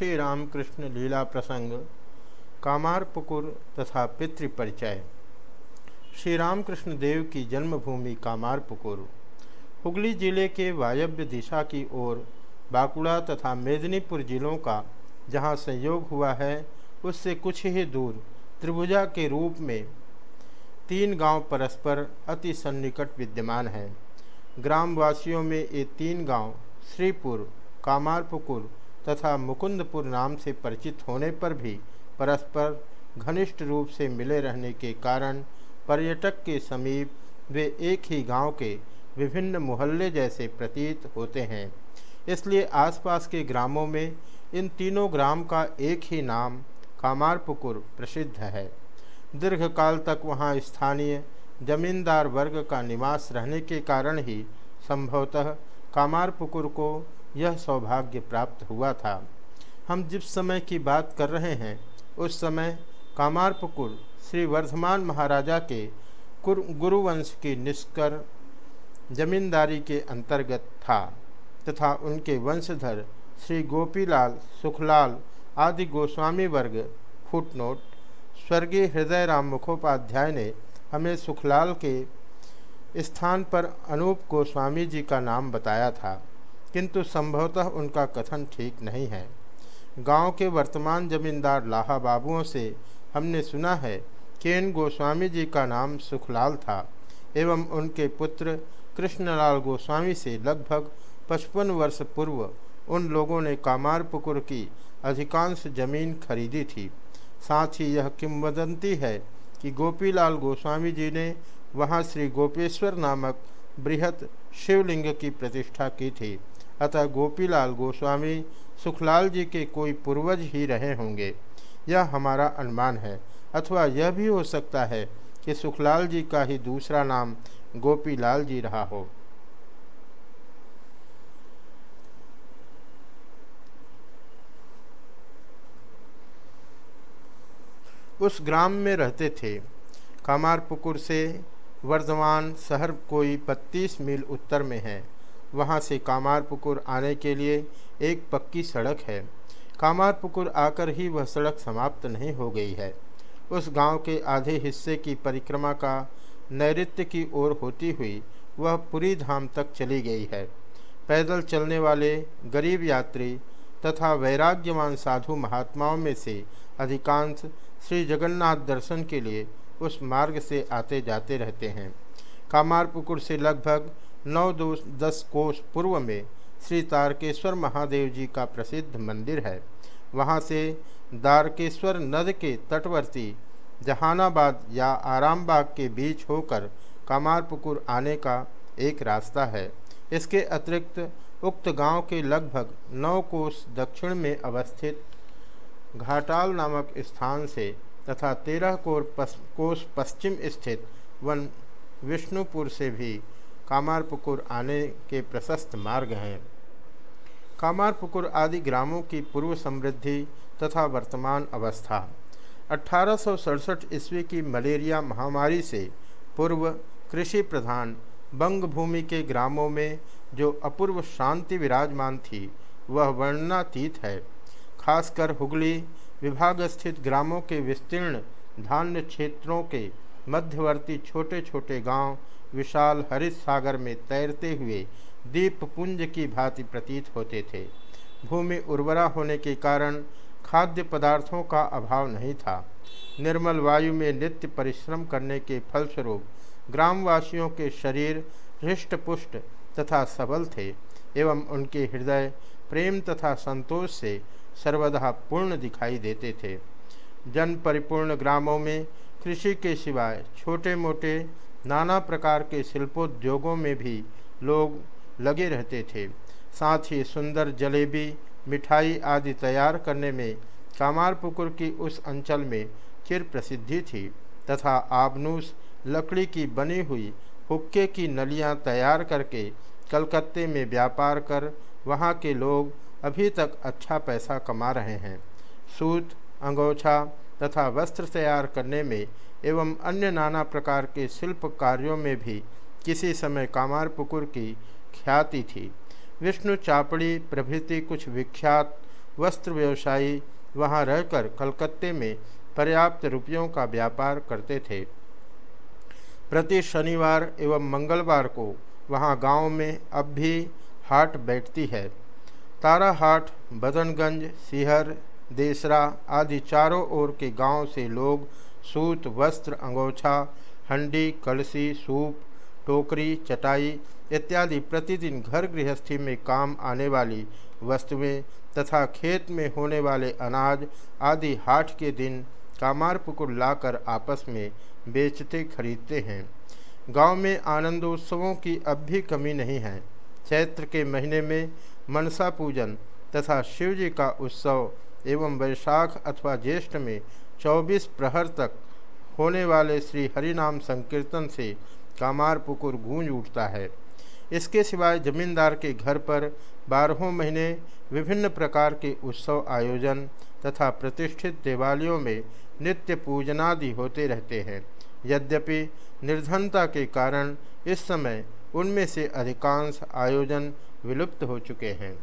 श्री रामकृष्ण लीला प्रसंग कामारपुकुर तथा पितृपरिचय श्री रामकृष्ण देव की जन्मभूमि कामारपुकुर हुगली ज़िले के वायव्य दिशा की ओर, बांकुड़ा तथा मेदिनीपुर जिलों का जहाँ संयोग हुआ है, उससे कुछ ही दूर त्रिभुजा के रूप में तीन गाँव परस्पर अति सन्निकट विद्यमान हैं। ग्रामवासियों में ये तीन गाँव श्रीपुर कामारपुकुर तथा मुकुंदपुर नाम से परिचित होने पर भी परस्पर घनिष्ठ रूप से मिले रहने के कारण पर्यटक के समीप वे एक ही गाँव के विभिन्न मोहल्ले जैसे प्रतीत होते हैं। इसलिए आसपास के ग्रामों में इन तीनों ग्राम का एक ही नाम कामारपुकुर प्रसिद्ध है। दीर्घकाल तक वहाँ स्थानीय जमींदार वर्ग का निवास रहने के कारण ही संभवतः कामारपुकुर को यह सौभाग्य प्राप्त हुआ था। हम जिस समय की बात कर रहे हैं, उस समय कामारपुकुर श्री वर्धमान महाराजा के गुरुवंश की निष्कर जमींदारी के अंतर्गत था तथा उनके वंशधर श्री गोपीलाल, सुखलाल आदि गोस्वामी वर्ग, फुटनोट, स्वर्गीय हृदय राम मुखोपाध्याय ने हमें सुखलाल के स्थान पर अनूप गोस्वामी जी का नाम बताया था। किंतु संभवतः उनका कथन ठीक नहीं है। गाँव के वर्तमान जमींदार लाहा बाबुओं से हमने सुना है कि इन गोस्वामी जी का नाम सुखलाल था एवं उनके पुत्र कृष्णलाल गोस्वामी से लगभग पचपन वर्ष पूर्व उन लोगों ने कामारपुकुर की अधिकांश ज़मीन खरीदी थी। साथ ही यह किंवदंती है कि गोपीलाल गोस्वामी जी ने वहाँ श्री गोपेश्वर नामक बृहत शिवलिंग की प्रतिष्ठा की थी। अतः गोपीलाल गोस्वामी, सुखलाल जी के कोई पूर्वज ही रहे होंगे। यह हमारा अनुमान है, अथवा यह भी हो सकता है कि सुखलाल जी का ही दूसरा नाम गोपीलाल जी रहा हो। उस ग्राम में रहते थे। कामारपुकुर से वर्धमान शहर कोई 32 मील उत्तर में है। वहाँ से कामारपुकुर आने के लिए एक पक्की सड़क है। कामारपुकुर आकर ही वह सड़क समाप्त नहीं हो गई है। उस गाँव के आधे हिस्से की परिक्रमा का नैत्य की ओर होती हुई वह पुरी धाम तक चली गई है। पैदल चलने वाले गरीब यात्री तथा वैराग्यवान साधु महात्माओं में से अधिकांश श्री जगन्नाथ दर्शन के लिए उस मार्ग से आते जाते रहते हैं। कामारपुकुर से लगभग नौ दो दस कोष पूर्व में श्री तारकेश्वर महादेव जी का प्रसिद्ध मंदिर है। वहाँ से दारकेश्वर नद के तटवर्ती जहानाबाद या आरामबाग के बीच होकर कामारपुकुर आने का एक रास्ता है। इसके अतिरिक्त उक्त गाँव के लगभग नौ कोस दक्षिण में अवस्थित घाटाल नामक स्थान से तथा तेरह कोर पस, कोस पश्चिम स्थित वन विष्णुपुर से भी कामारपुकुर आने के प्रशस्त मार्ग हैं। कामारपुकुर आदि ग्रामों की पूर्व समृद्धि तथा वर्तमान अवस्था। अठारह ईस्वी की मलेरिया महामारी से पूर्व कृषि प्रधान बंग भूमि के ग्रामों में जो अपूर्व शांति विराजमान थी, वह वर्णनातीत है। खासकर हुगली विभाग स्थित ग्रामों के विस्तीर्ण धान्य क्षेत्रों के मध्यवर्ती छोटे छोटे गाँव विशाल हरित सागर में तैरते हुए दीप पुंज की भांति प्रतीत होते थे। भूमि उर्वरा होने के कारण खाद्य पदार्थों का अभाव नहीं था। निर्मल वायु में नित्य परिश्रम करने के फलस्वरूप ग्रामवासियों के शरीर हृष्ट पुष्ट तथा सबल थे एवं उनके हृदय प्रेम तथा संतोष से सर्वदा पूर्ण दिखाई देते थे। जन परिपूर्ण ग्रामों में कृषि के सिवाय छोटे मोटे नाना प्रकार के शिल्पोद्योगों में भी लोग लगे रहते थे। साथ ही सुंदर जलेबी, मिठाई आदि तैयार करने में कामारपुकुर की उस अंचल में चिर प्रसिद्धि थी तथा आबनूस, लकड़ी की बनी हुई हुक्के की नलियाँ तैयार करके कलकत्ते में व्यापार कर वहाँ के लोग अभी तक अच्छा पैसा कमा रहे हैं। सूत, अंगोछा तथा वस्त्र तैयार करने में एवं अन्य नाना प्रकार के शिल्प कार्यों में भी किसी समय कामारपुकुर की ख्याति थी। विष्णु चापड़ी, प्रभृति कुछ विख्यात वस्त्र व्यवसायी वहाँ रहकर कलकत्ते में पर्याप्त रुपयों का व्यापार करते थे। प्रति शनिवार एवं मंगलवार को वहाँ गाँव में अब भी हाट बैठती है। तारा हाट बदनगंज, सिहर, देसरा आदि चारों ओर के गाँव से लोग सूत, वस्त्र, अंगोछा, हंडी, कलसी, सूप, टोकरी, चटाई इत्यादि प्रतिदिन घर गृहस्थी में काम आने वाली वस्तुएँ तथा खेत में होने वाले अनाज आदि हाट के दिन कामार पुकुर लाकर आपस में बेचते, खरीदते हैं। गाँव में आनंदोत्सवों की अब भी कमी नहीं है। चैत्र के महीने में मनसा पूजन तथा शिवजी का उत्सव एवं वैशाख अथवा ज्येष्ठ में 24 प्रहर तक होने वाले श्री हरिनाम संकीर्तन से कामार पुकुर गूंज उठता है। इसके सिवाय जमींदार के घर पर बारहों महीने विभिन्न प्रकार के उत्सव आयोजन तथा प्रतिष्ठित देवालयों में नित्य पूजनादि होते रहते हैं। यद्यपि निर्धनता के कारण इस समय उनमें से अधिकांश आयोजन विलुप्त हो चुके हैं।